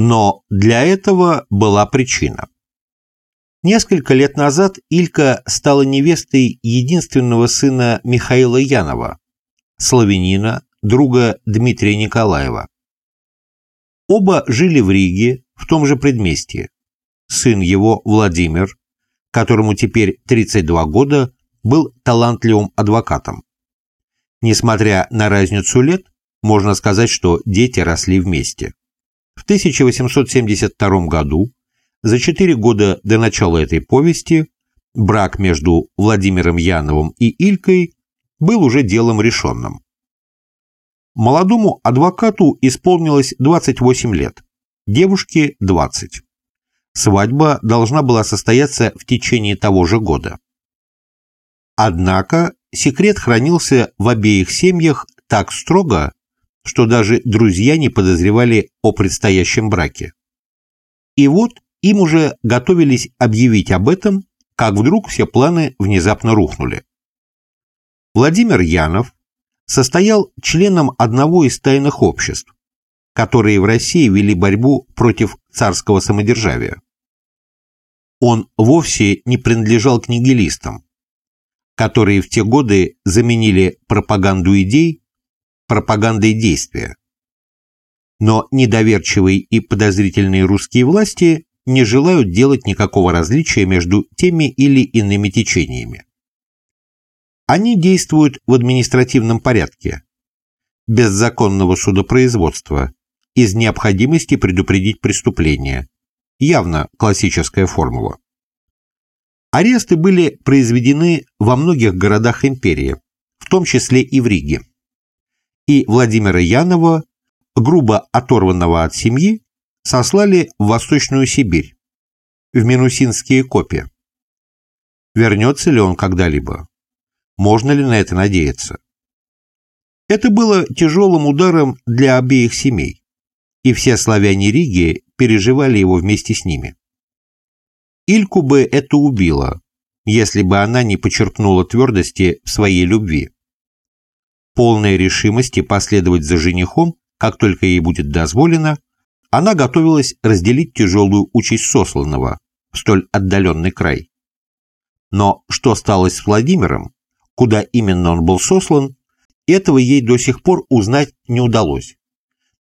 Но для этого была причина. Несколько лет назад Илька стала невестой единственного сына Михаила Янова, славянина, друга Дмитрия Николаева. Оба жили в Риге, в том же предместье. Сын его, Владимир, которому теперь 32 года, был талантливым адвокатом. Несмотря на разницу лет, можно сказать, что дети росли вместе. В 1872 году за четыре года до начала этой повести брак между Владимиром Яновым и Илькой был уже делом решенным. Молодому адвокату исполнилось 28 лет, девушке – 20. Свадьба должна была состояться в течение того же года. Однако секрет хранился в обеих семьях так строго, что даже друзья не подозревали о предстоящем браке. И вот им уже готовились объявить об этом, как вдруг все планы внезапно рухнули. Владимир Янов состоял членом одного из тайных обществ, которые в России вели борьбу против царского самодержавия. Он вовсе не принадлежал к нигилистам, которые в те годы заменили пропаганду идей пропагандой действия. Но недоверчивые и подозрительные русские власти не желают делать никакого различия между теми или иными течениями. Они действуют в административном порядке, без законного судопроизводства, из необходимости предупредить преступление. Явно классическая формула. Аресты были произведены во многих городах империи, в том числе и в Риге. И Владимира Янова, грубо оторванного от семьи, сослали в Восточную Сибирь, в Минусинские копи. Вернется ли он когда-либо? Можно ли на это надеяться? Это было тяжелым ударом для обеих семей, и все славяне Риги переживали его вместе с ними. Ильку бы это убило, если бы она не почерпнула твердости в своей любви. Полной решимости последовать за женихом, как только ей будет дозволено, она готовилась разделить тяжелую участь сосланного в столь отдаленный край. Но что стало с Владимиром, куда именно он был сослан, этого ей до сих пор узнать не удалось.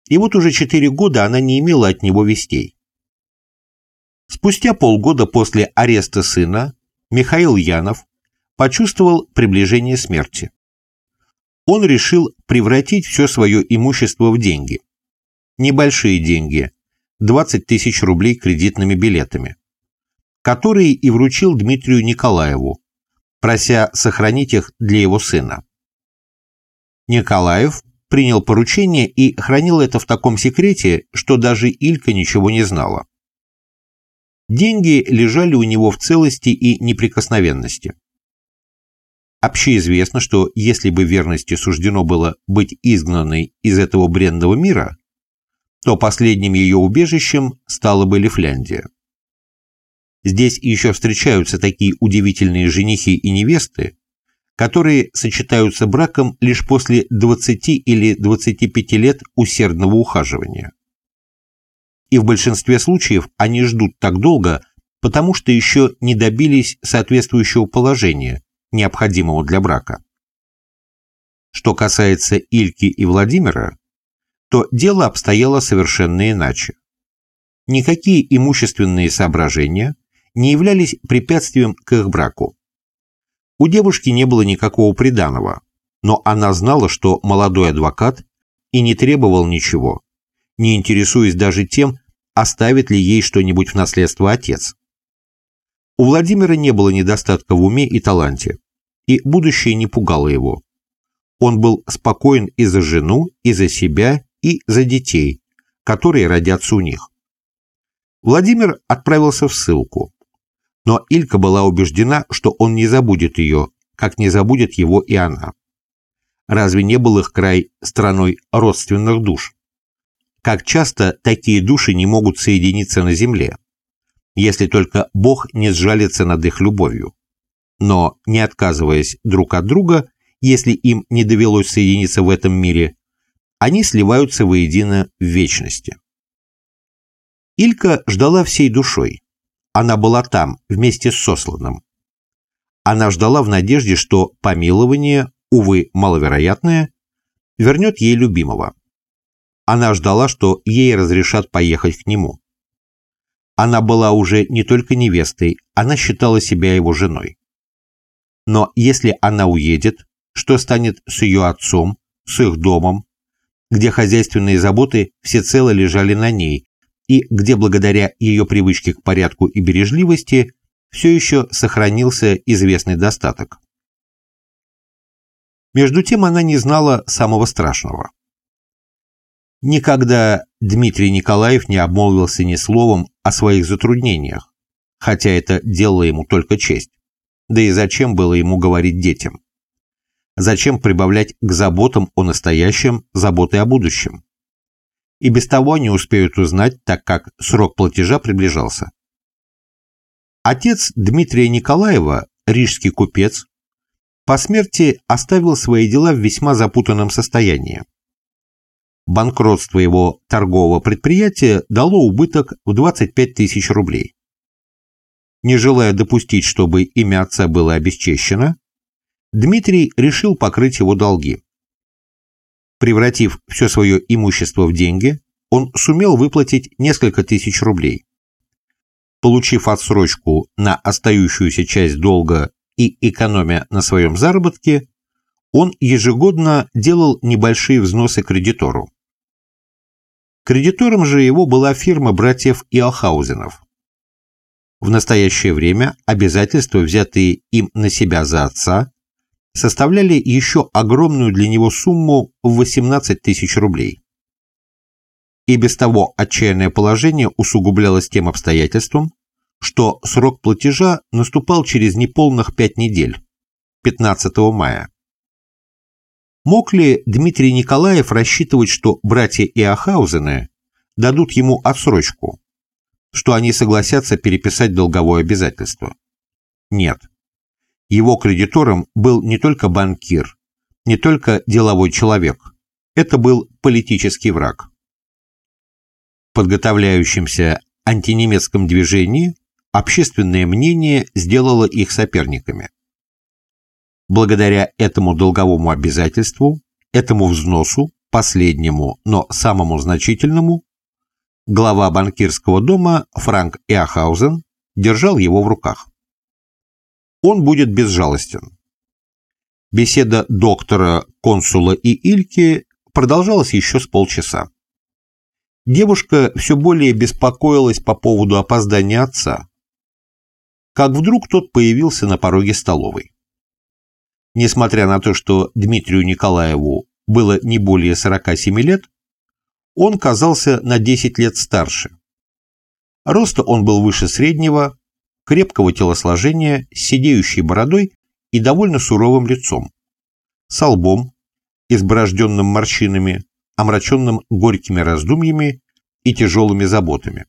И вот уже четыре года она не имела от него вестей. Спустя полгода после ареста сына Михаил Янов почувствовал приближение смерти. Он решил превратить все свое имущество в деньги небольшие деньги – 20 тысяч рублей кредитными билетами, которые и вручил Дмитрию Николаеву, прося сохранить их для его сына. Николаев принял поручение и хранил это в таком секрете, что даже Илька ничего не знала. Деньги лежали у него в целости и неприкосновенности. Общеизвестно, что если бы верности суждено было быть изгнанной из этого бренного мира, то последним ее убежищем стала бы Лифляндия. Здесь еще встречаются такие удивительные женихи и невесты, которые сочетаются браком лишь после 20 или 25 лет усердного ухаживания. И в большинстве случаев они ждут так долго, потому что еще не добились соответствующего положения, необходимого для брака. Что касается Ильки и Владимира, то дело обстояло совершенно иначе. Никакие имущественные соображения не являлись препятствием к их браку. У девушки не было никакого приданого, но она знала, что молодой адвокат и не требовал ничего, не интересуясь даже тем, оставит ли ей что-нибудь в наследство отец. У Владимира не было недостатка в уме и таланте, и будущее не пугало его. Он был спокоен и за жену, и за себя, и за детей, которые родятся у них. Владимир отправился в ссылку, но Илька была убеждена, что он не забудет ее, как не забудет его и она. Разве не был их край страной родственных душ? Как часто такие души не могут соединиться на земле, если только Бог не сжалится над их любовью. Но, не отказываясь друг от друга, если им не довелось соединиться в этом мире, они сливаются воедино в вечности. Илька ждала всей душой. Она была там, вместе с сосланным. Она ждала в надежде, что помилование, увы, маловероятное, вернет ей любимого. Она ждала, что ей разрешат поехать к нему. Она была уже не только невестой, она считала себя его женой. Но если она уедет, что станет с ее отцом, с их домом, где хозяйственные заботы всецело лежали на ней, и где благодаря ее привычке к порядку и бережливости все еще сохранился известный достаток. Между тем она не знала самого страшного. Никогда Дмитрий Николаев не обмолвился ни словом о своих затруднениях, хотя это делало ему только честь. Да и зачем было ему говорить детям? Зачем прибавлять к заботам о настоящем заботы о будущем? И без того они успеют узнать, так как срок платежа приближался. Отец Дмитрия Николаева, рижский купец, по смерти оставил свои дела в весьма запутанном состоянии. Банкротство его торгового предприятия дало убыток в 25 тысяч рублей. Не желая допустить, чтобы имя отца было обесчещено, Дмитрий решил покрыть его долги. Превратив все свое имущество в деньги, он сумел выплатить несколько тысяч рублей. Получив отсрочку на остающуюся часть долга и экономя на своем заработке, он ежегодно делал небольшие взносы кредитору. Кредитором же его была фирма братьев Иохаузенов. В настоящее время обязательства, взятые им на себя за отца, составляли еще огромную для него сумму в 18 тысяч рублей. И без того отчаянное положение усугублялось тем обстоятельством, что срок платежа наступал через неполных пять недель, 15 мая. Мог ли Дмитрий Николаев рассчитывать, что братья Иохаузены дадут ему отсрочку, что они согласятся переписать долговое обязательство? Нет. Его кредитором был не только банкир, не только деловой человек, это был политический враг. В подготовляющемся антинемецком движении общественное мнение сделало их соперниками. Благодаря этому долговому обязательству, этому взносу, последнему, но самому значительному, глава банкирского дома Франк Эохаузен держал его в руках. Он будет безжалостен. Беседа доктора, консула и Ильки продолжалась еще с полчаса. Девушка все более беспокоилась по поводу опоздания отца. Как вдруг тот появился на пороге столовой. Несмотря на то, что Дмитрию Николаеву было не более 47 лет, он казался на 10 лет старше. Роста он был выше среднего, крепкого телосложения, с сидеющей бородой и довольно суровым лицом, с лбом, изборожденным морщинами, омраченным горькими раздумьями и тяжелыми заботами.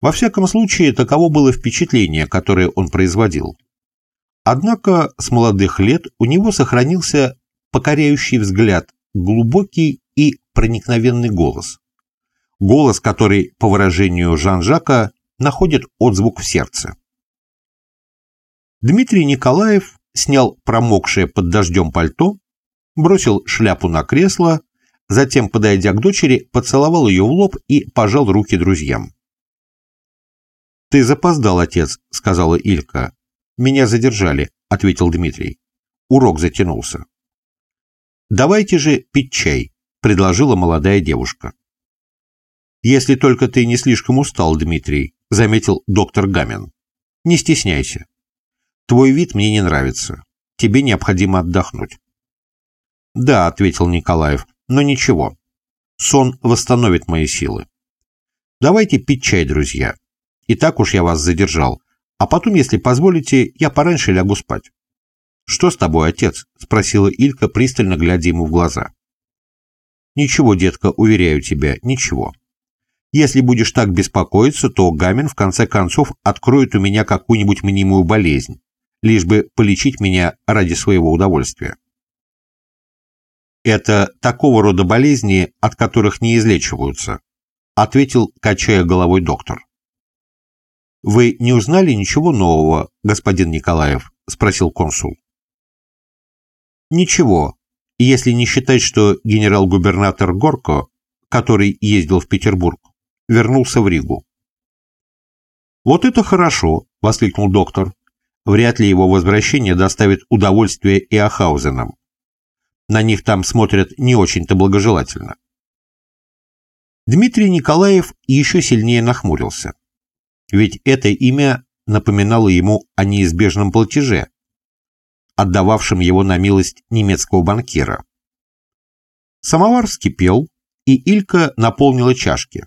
Во всяком случае, таково было впечатление, которое он производил. Однако с молодых лет у него сохранился покоряющий взгляд, глубокий проникновенный голос. Голос, который, по выражению Жан-Жака, находит отзвук в сердце. Дмитрий Николаев снял промокшее под дождем пальто, бросил шляпу на кресло, затем, подойдя к дочери, поцеловал ее в лоб и пожал руки друзьям. «Ты запоздал, отец», — сказала Илька. «Меня задержали», — ответил Дмитрий. Урок затянулся. «Давайте же пить чай», — предложила молодая девушка. «Если только ты не слишком устал, Дмитрий», — заметил доктор Гамин. «Не стесняйся. Твой вид мне не нравится. Тебе необходимо отдохнуть». «Да», — ответил Николаев, — «но ничего. Сон восстановит мои силы. Давайте пить чай, друзья. И так уж я вас задержал. А потом, если позволите, я пораньше лягу спать». «Что с тобой, отец?» – спросила Илька, пристально глядя ему в глаза. «Ничего, детка, уверяю тебя, ничего. Если будешь так беспокоиться, то Гамин в конце концов откроет у меня какую-нибудь мнимую болезнь, лишь бы полечить меня ради своего удовольствия. Это такого рода болезни, от которых не излечиваются. ответил, качая головой доктор. «Вы не узнали ничего нового, господин Николаев?» – спросил консул. «Ничего, если не считать, что генерал-губернатор Горко, который ездил в Петербург, вернулся в Ригу». «Вот это хорошо!» – воскликнул доктор. «Вряд ли его возвращение доставит удовольствие и Ахаузенам. На них там смотрят не очень-то благожелательно». Дмитрий Николаев еще сильнее нахмурился. Ведь это имя напоминало ему о неизбежном платеже, отдававшем его на милость немецкого банкира. Самовар вскипел, и Илька наполнила чашки.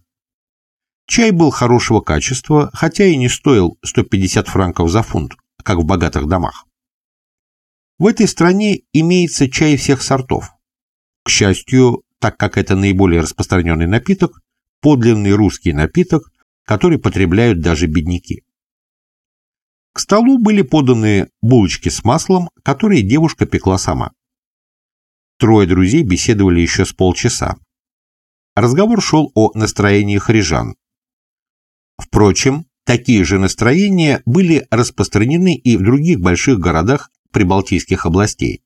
Чай был хорошего качества, хотя и не стоил 150 франков за фунт, как в богатых домах. В этой стране имеется чай всех сортов. К счастью, так как это наиболее распространенный напиток, подлинный русский напиток, который потребляют даже бедняки. К столу были поданы булочки с маслом, которые девушка пекла сама. Трое друзей беседовали еще с полчаса. Разговор шел о настроении хрижан. Впрочем, такие же настроения были распространены и в других больших городах прибалтийских областей.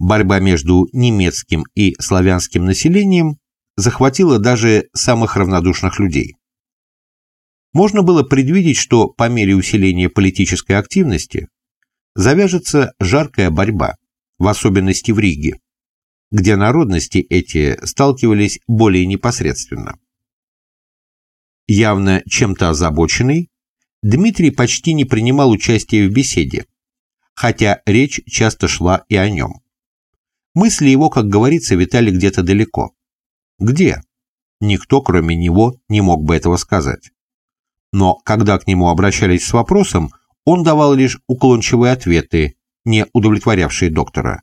Борьба между немецким и славянским населением захватила даже самых равнодушных людей. Можно было предвидеть, что по мере усиления политической активности завяжется жаркая борьба, в особенности в Риге, где народности эти сталкивались более непосредственно. Явно чем-то озабоченный, Дмитрий почти не принимал участия в беседе, хотя речь часто шла и о нем. Мысли его, как говорится, витали где-то далеко. Где? Никто, кроме него, не мог бы этого сказать. Но когда к нему обращались с вопросом, он давал лишь уклончивые ответы, не удовлетворявшие доктора.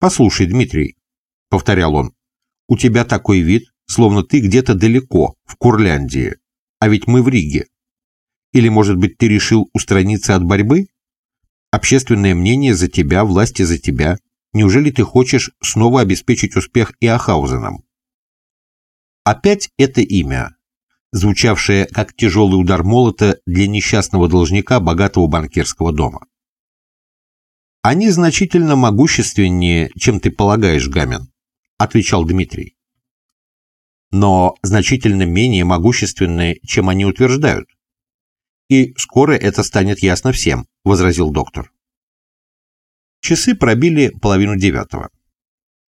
«Послушай, Дмитрий», — повторял он, — «у тебя такой вид, словно ты где-то далеко, в Курляндии, а ведь мы в Риге. Или, может быть, ты решил устраниться от борьбы? Общественное мнение за тебя, власти за тебя. Неужели ты хочешь снова обеспечить успех Иохаузенам? Опять это имя, звучавшее как тяжелый удар молота для несчастного должника богатого банкирского дома. «Они значительно могущественнее, чем ты полагаешь, Гамин», — отвечал Дмитрий. «Но значительно менее могущественные, чем они утверждают. И скоро это станет ясно всем», — возразил доктор. Часы пробили половину девятого.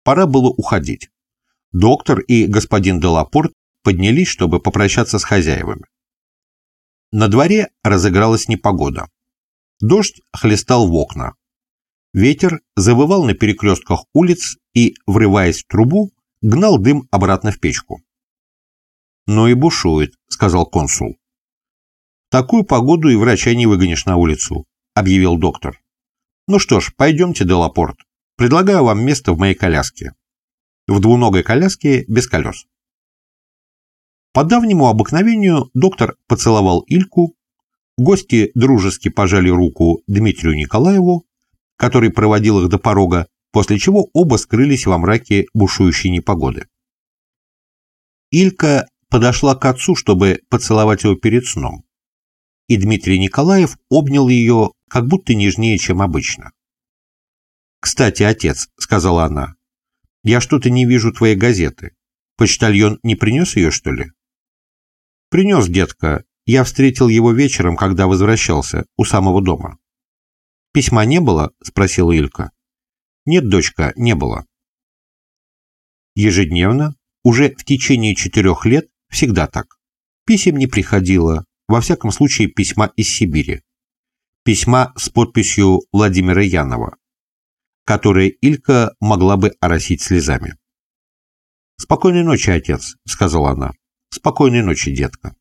Пора было уходить. Доктор и господин Делапорт поднялись, чтобы попрощаться с хозяевами. На дворе разыгралась непогода. Дождь хлестал в окна. Ветер завывал на перекрестках улиц и, врываясь в трубу, гнал дым обратно в печку. «Ну и бушует», — сказал консул. «Такую погоду и врача не выгонишь на улицу», — объявил доктор. Ну что ж, пойдемте, Делапорт. Предлагаю вам место в моей коляске. В двуногой коляске без колес. По давнему обыкновению доктор поцеловал Ильку, гости дружески пожали руку Дмитрию Николаеву, который проводил их до порога, после чего оба скрылись во мраке бушующей непогоды. Илька подошла к отцу, чтобы поцеловать его перед сном, и Дмитрий Николаев обнял ее как будто нежнее, чем обычно. «Кстати, отец», — сказала она, — «я что-то не вижу твоей газеты. Почтальон не принес ее, что ли?» «Принес, детка. Я встретил его вечером, когда возвращался, у самого дома». «Письма не было?» — спросила Илька. «Нет, дочка, не было». Ежедневно, уже в течение четырех лет, всегда так. Писем не приходило, во всяком случае письма из Сибири письма с подписью Владимира Янова, которые Илька могла бы оросить слезами. «Спокойной ночи, отец», — сказала она. «Спокойной ночи, детка».